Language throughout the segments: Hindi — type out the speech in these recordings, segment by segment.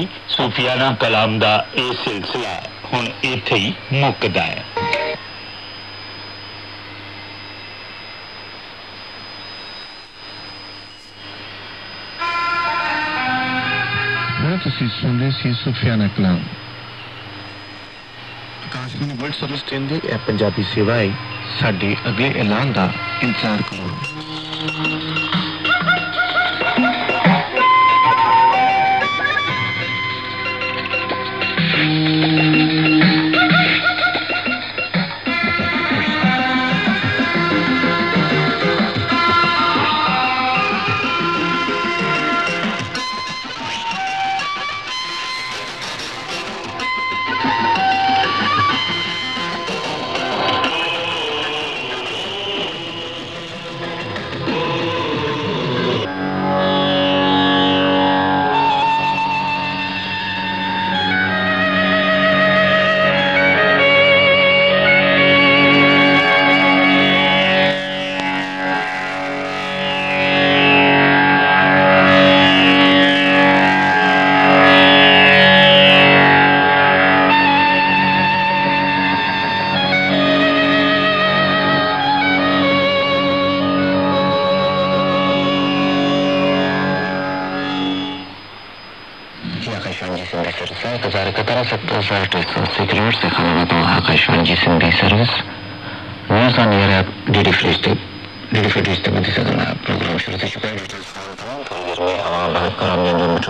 ਲਈ ਸੂਫੀਆਨਾ ਕਲਾਮ ਦਾ ਇਹ ਸਿਲਸਿਲਾ ਹੁਣ ਇੱਥੇ ਹੀ ਮੁੱਕਦਾ ਹੈ। ਮੈਂ ਤੁਸੀਂ ਸੁਣਦੇ ਸੀ ਸੁਫਿਆਨਾ ਕਲਾਮ। ਆਕਾਸ਼ਵਾਣੀ ਵਰਲਡ ਸਰਵਿਸ ਟੀਮ ਦੀ ਇਹ ਪੰਜਾਬੀ ਸੇਵਾਏ ਸਾਡੇ ਅਗਲੇ ਐਲਾਨ ਦਾ ਇੰਤਜ਼ਾਰ ਕਰੋ। सौ अस्सी किलोमीटर से खबर बताऊँ Akashvani Sindhi service news on air app D D free step D D free step मध्ये सगळं प्रोग्राम सुरू से शुक्रिया डिटेल्स थोड़ी देर में आवाज़ कराम यांनी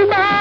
अल्लाह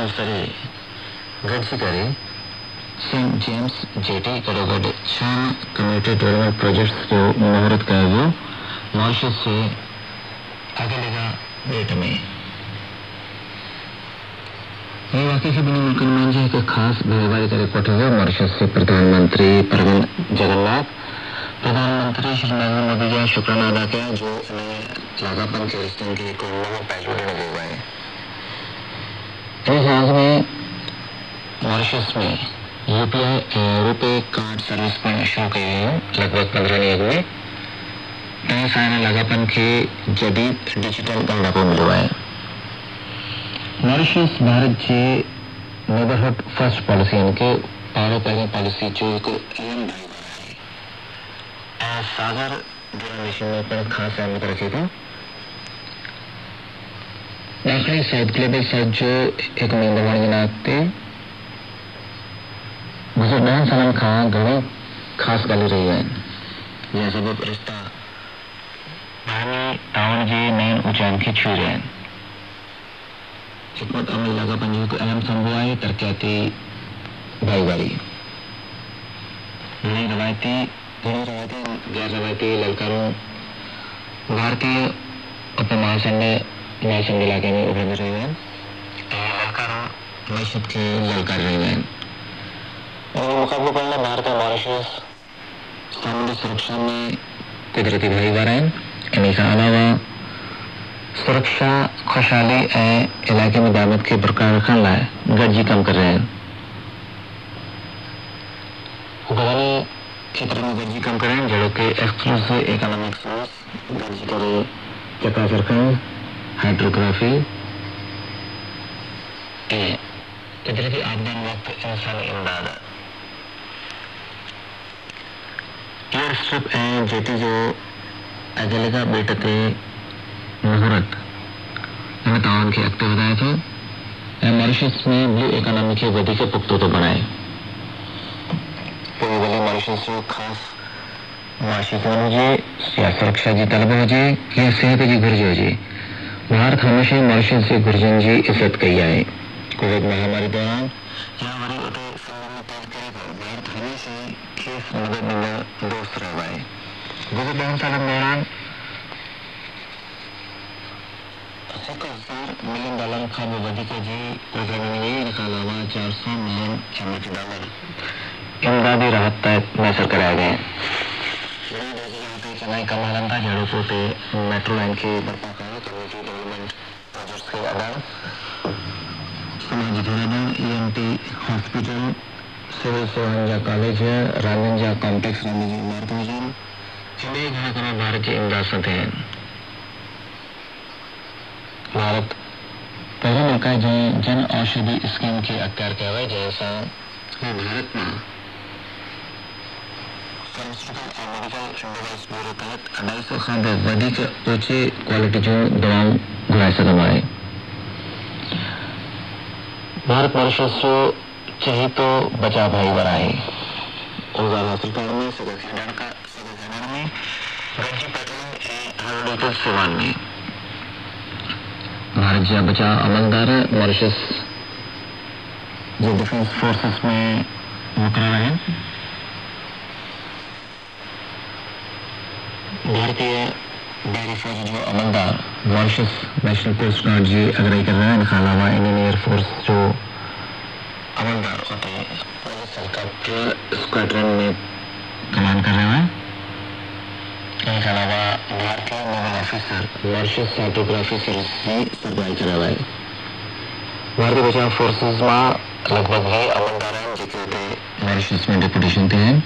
कॉन्फ्रेंस ज़रिए करे सेंट जेम्स जेटी गॾु छह कम्यूनिटी डेवलपमेंट प्रोजेक्ट्स जो मुहूर्त वियो मॉरिशस जे अगलेगा ॿेट में ये वाकई से बनी मुल्कनि मंझि हिकु ख़ासि भाईवारी करे कोठो वियो मॉरिशस जे प्रधानमंत्री प्रवीण जगन्नाथ, प्रधानमंत्री श्री नरेंद्र मोदी जा शुक्राना अदा कया, जो इन लागापन के खे हिकु नओं पहलू ॾिनो वियो आहे इन लिहाज़ में मॉरिशस में यूपीआई ऐं रुपे कार्ड सर्विस पिणु शुरू कई हुयूं लॻभॻि पंद्रहं ॾींहं अॻु में तंहिं सां हिन लागापन खे जदीद डिजिटल ॻाल्हापो मिलियो आहे मॉरिशस भारत जे नेबरहुड फ़र्स्ट पॉलिसी यानी कि पहिरीं पॉलिसी जो हिकु अहम भाईवार आहे ऐं सागर ड्यूरेशन में पिणु ख़ासि अहमियत रखे थो। ॾाखिणी साउथ ग्लोबल साउथ जो हिकु मेंबरवाणी जे नाते गुज़र ॾहनि सालनि खां घणी ख़ासि ॻाल्हियूं रहियूं आहिनि जंहिं सबबु रिश्ता बाहिमी ताउन जे नयुनि ऊचाइनि खे छुही रहिया आहिनि हिकमत अमल लागापन जो हिकु अहम संभव आहे तरक़ियाती भाईवारी। घणी रवायती घणी रवायती, गैर रवायती ललकारूं भारतीय उपमहाखंड महासंघ में उभरंदी रहियूं आहिनि ऐं ललकारूं मैशत खे ललकारी रहियूं आहिनि और मुक़ाबिलो करण भारत ऐं मॉरिशस सामुंडी सुरक्षा में कुदरती भाईवार आहिनि इन खां अलावा सुरक्षा खुशहाली ऐं इलाइक़े में दामत खे बरक़रार रखण लाइ गॾिजी कमु करे रहिया आहिनि घणनि क्षेत्रनि में गॾिजी कमु करे जहिड़ो कि एक्सक्लूसिव इकोनॉमिक सोर्स गॾिजी करे चकाचर करणु हाइड्रोग्राफी। एयर स्ट्रिप ऐं जेटी जो अगलेगा ॿेट ते मुहूर्त हिन ताउन खे अॻिते वधाए थो ऐं मॉरिशस में ब्लू इकोनॉमी खे वधीक पुख़्तो थो बणाए पोइ भले मॉरिशस जो ख़ासि माशी ज़ोन हुजे या सुरक्षा जी तलब हुजे या सिहत जी घुर्ज हुजे हमेशह ई मॉरिशस जे घुर्जनि जी इज़त कई आहे कोविड महामारी दौरान या वरी उते संघ में तय करे भारत हमेशह ई खेसि मदद ॾींदड़ दोस्त रहियो आहे गुज़िर ॾहनि सालनि दौरान हिकु हज़ार मिलियन डॉलर खां बि वधीक जी रक़म खां अलावा चारि सौ मिलियन अमेरिकी डॉलर इमदादी राहत तहत मुयसरु कराया गया चेन्नई कम हलनि था जहिड़ो मेट्रो लाइन बर्पा करणु कम्यूनिटी समाजी धीराधन E M T hospital civil सेवाउनि जा कॉलेज रांदियुनि जा कॉम्प्लेक्स रांदियुनि जी इमारतूं हुजनि हिन ई घणा भारत जी इमदाद सां थिया आहिनि भारत पहिरियों मुल्क आहे जंहिं जन औषधि स्कीम खे अख़्तियार कयो आहे जंहिंसां हू भारत माँ फार्मास्यूटिकल ऐं मेडिकल डिवाइस ब्यूरो तहत अढाई सौ खां बि वधीक क्वालिटी जूं दवाऊं घुराए सघंदो आहे भारत मॉरिशस जो चहीतो बचाव भाईवार आहे औज़ार हासिल करण में सगल खेॾण का सगल खेॾण में गॾिजी पेट्रोलिंग ऐं हाइड्रोलिकल सेवाउनि में भारत जा बचाव अमलदार मॉरिशस जे डिफेंस फोर्सेस में मुक़ररु आहिनि भारतीय डेयरी फौज जो अमलदार मॉरिशस नेशनल कोस्ट गार्ड जी अगुवाई कर रहा है इनखां अलावा इंडियन एयरफोर्स जो अमलदार उते पुलिस हेलीकॉप्टर स्क्वाड्रन में कमान कर रहा है। इनके अलावा भारतीय नेवल ऑफिसर मॉरिशस साइटोग्राफी सर्विस जी सरबराही कर रहा है। भारतीय बचाव फोर्सेस में लगभग वीह अमलदार आहिनि जेके हुते मॉरिशस में डेपुटेशन ते आहिनि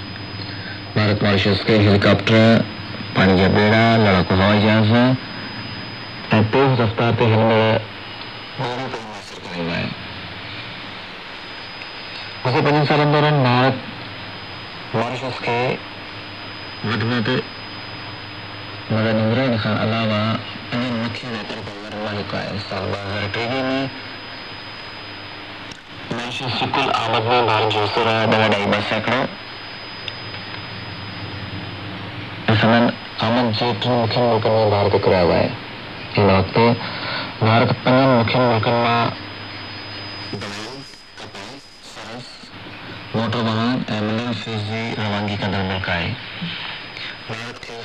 भारत मॉरिशस के हेलीकॉप्टर पानी जा बेड़ा लड़ाकू हवाई जहाज़ ऐं तेज़ रफ़्तार करे रहिया आहिनि गुज़िर पंजनि सालनि दौरान भारत मॉरिशस खे वधवध मदन इमरान खां अलावा इन्हनि मुख्य नेतृत्व मलिक आहे साल ॿ हज़ार टेवीह में मैशस जी कुल आमद में भारत जो हिसो रहा ॾह ढाई ॿ सैकड़ो ऐं संदन आमद जे टिनि मुख्य मुल्कनि में भारत हिकु रहियो आहे हिन वक़्तु भारत पंजनि मुख्य मुल्कनि माँ मोटर वाहन ऐं मिलियन फ़ीस जी रवानगी कंदड़ मुल्क आहे भारत खे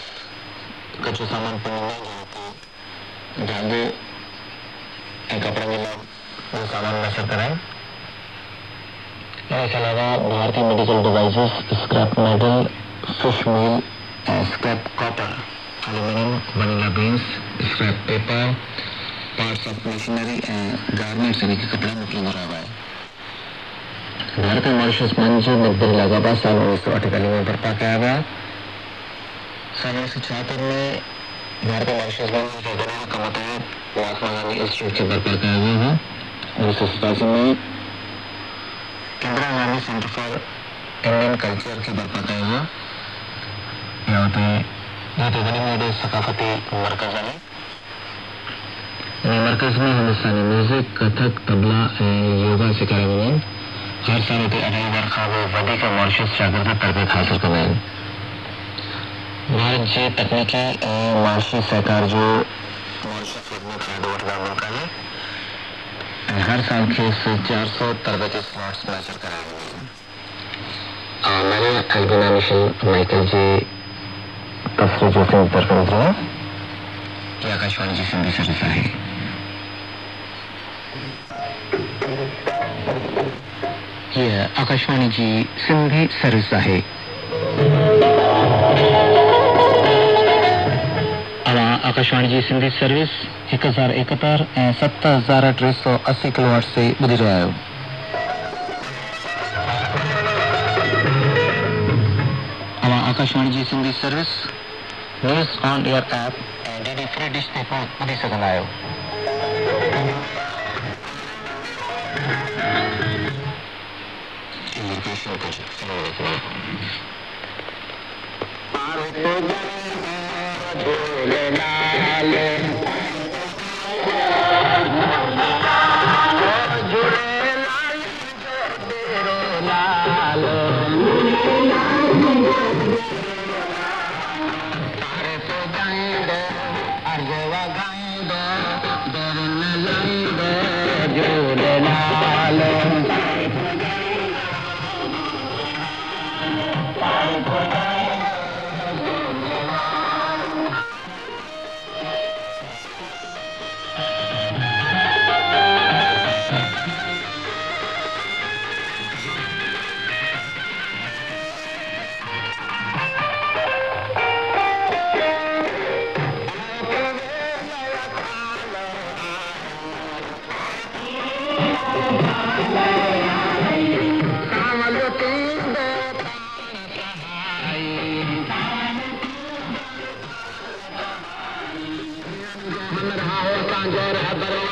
कचो सामान जॻह ते धागे कपिड़े जे लाइ सामान मैसर कराइनि इसके अलावा भारतीय medical devices, scrap metal fish meal ऐं scrap copper aluminium vanilla beans scrap paper parts of machinery ऐं गारमेंट्स यानी कि कपड़ा मोकिलींदो रहियो आहे भारत ऐं मॉरिशस मंझि मक़बरी लाॻापा साल उणिवीह सौ अठेतालीह में बर्पा कया विया साल उणिवीह सौ छाहतरि में भारत ऐं मॉरिशस मंझि जे गॾियल कम तहत महात्मा गांधी इंस्टीट्यूट खे बर्पा कयो वियो हो। उणिवीह सौ सतासी में Indira Gandhi centre for Indian culture खे बर्पा कयो मर्कज़ में। हिंदुस्तानी म्यूज़िक, कथक, तबला योगा आहिनि हर साल हिते अढाई हज़ार खां बि वधीक मॉरिशस शागिर्द तरबियत हासिल कंदा आहिनि भारत जे, तकनीकी ऐं माशी सहकार जो मॉरिशस में फ़ाइदो वठंदड़ मुल्क आहे ऐं हर साल खेसि चारि सौ तरबियती स्लॉट्स मैसर कराया वेंदा आहिनि मैंने अल्बिना मिशन माइकल जी तस्वीर फ़िल्म तरफ़ दी है। आकाशवाणी जी ये आकाशवाणी जी सिंधी सर्विस आहे अवां आकाशवाणी जी सिंधी सर्विस हिकु हज़ार एकहतरि ऐं हज़ार टे सौ असी किलोवाट ते ॿुधी रहिया आहियो आकाशवाणी जी Sindhi service news on air app ऐं डी फ्री डिश ते ॿुधी सघंदा आहियो Jhulelal John Jay to have better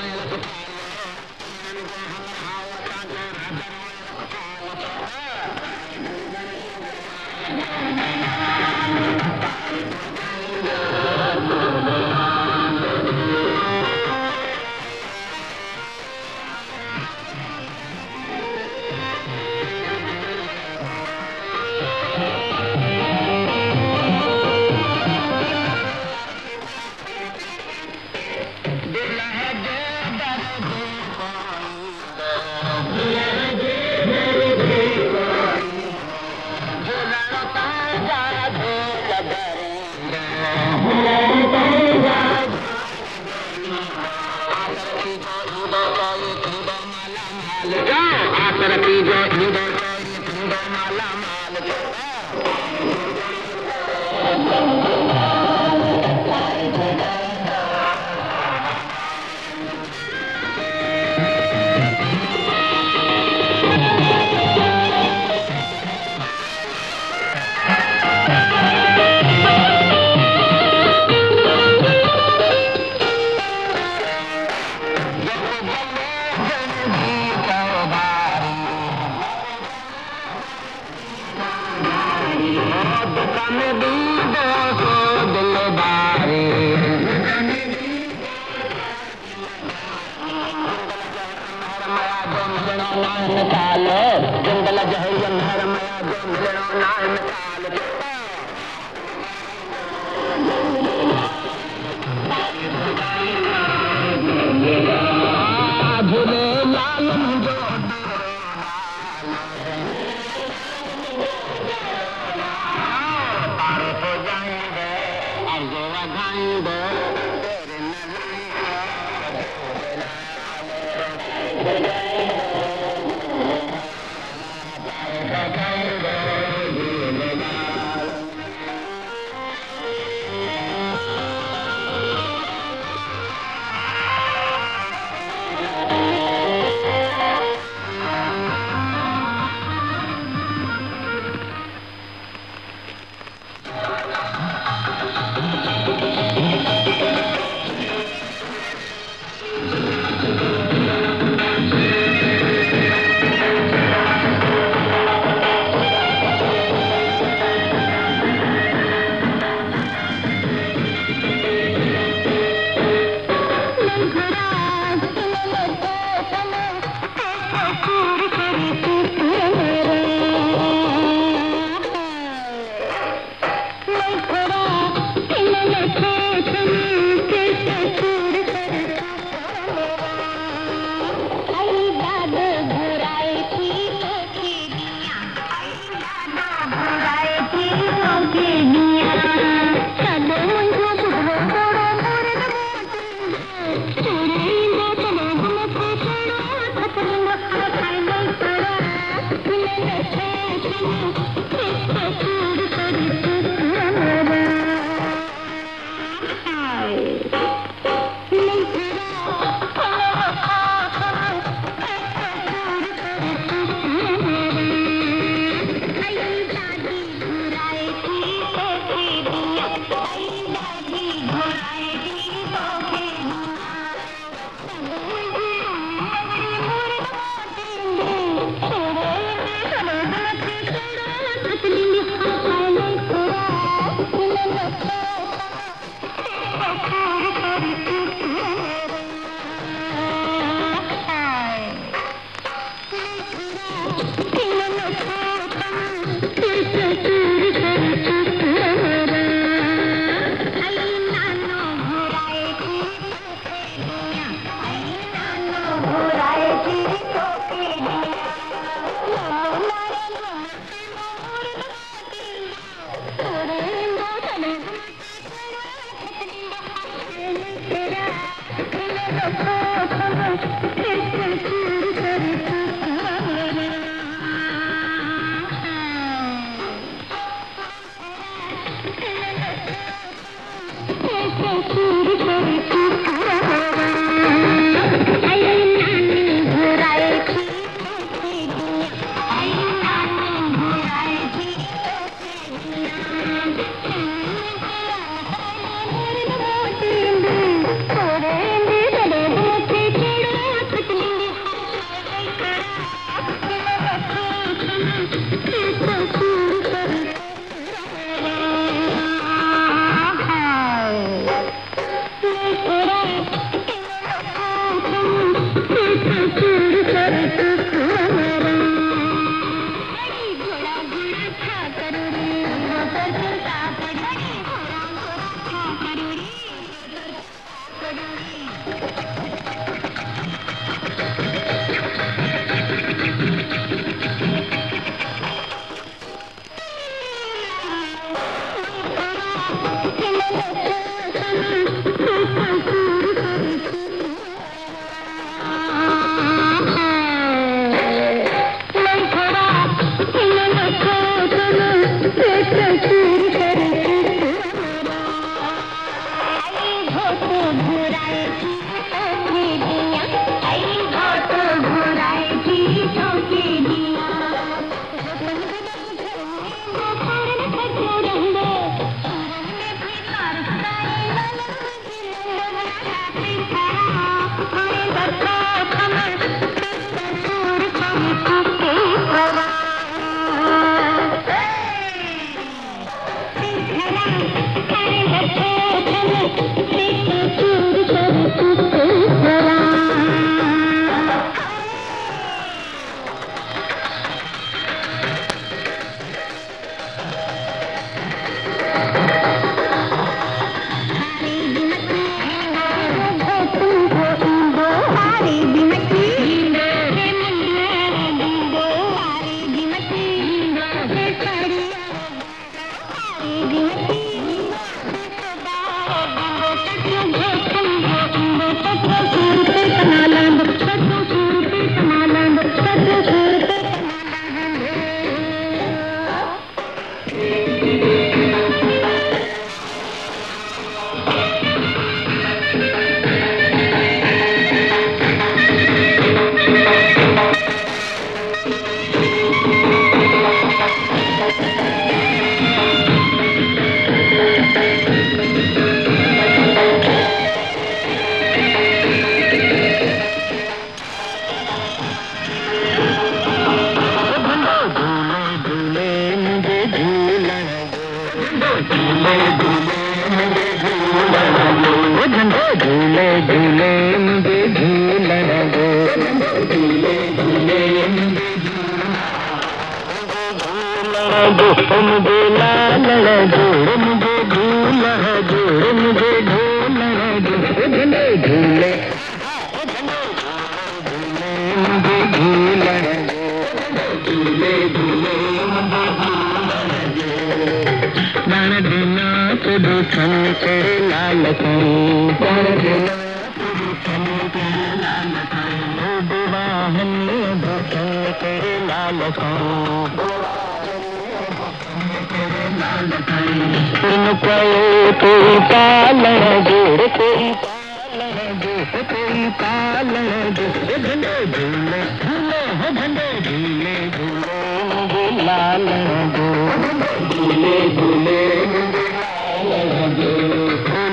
Ganga. दो मुझे लालड़ा जोड़ मुझे झूला जोड़ मुझे ढोलड़ा झूले झूले मुझे झूला झूले झूले दान देना तो दूषण तेरे लाल दान देना तेरे लाल कोई पालन जोड़ कोई पालन जोड़ कोई पालन जोड़ झंडे झूले झूले हो झंडे झूले झूले लाल झूले झूले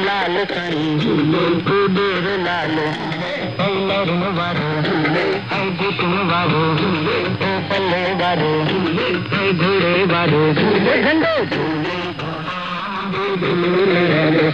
लाल करी झूले कुबेर लाल लरुण वारो ऐ जितुम वारो ऐ पल्ले वारो ऐ घोड़े वारो झूले झंडे झूले दी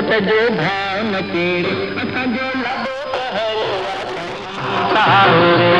उत जो भाव नचेड़ असांजो लॾो असांजो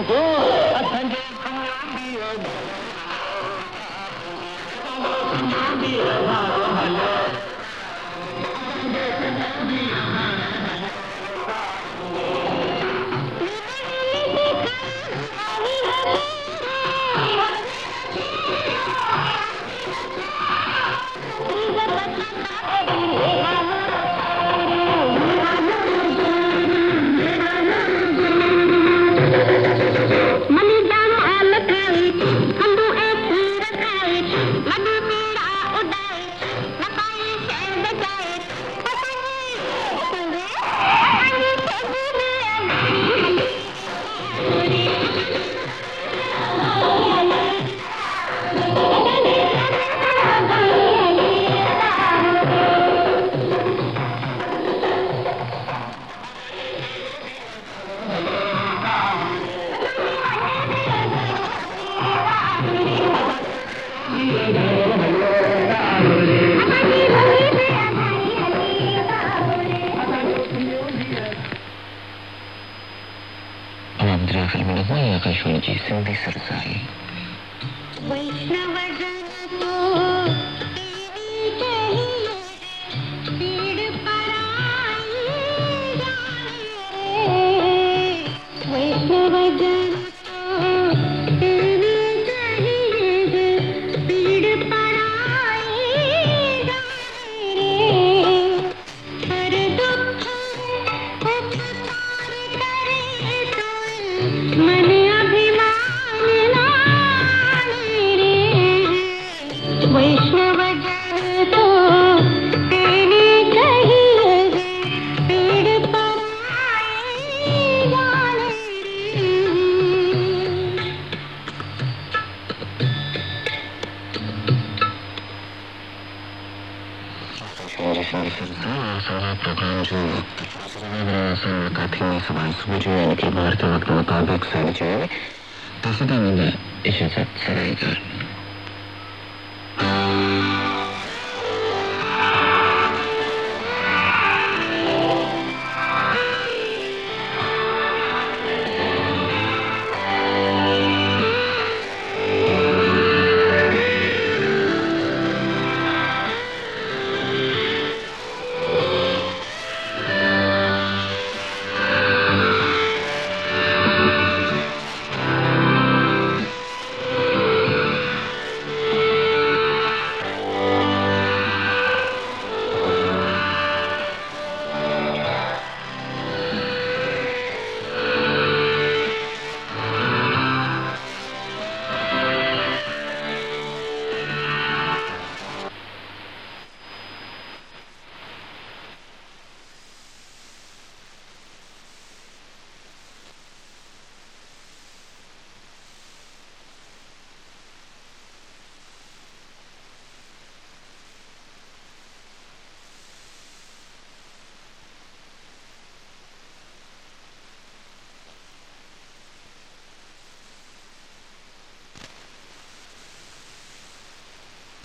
असांजो असांजो खमिया मनी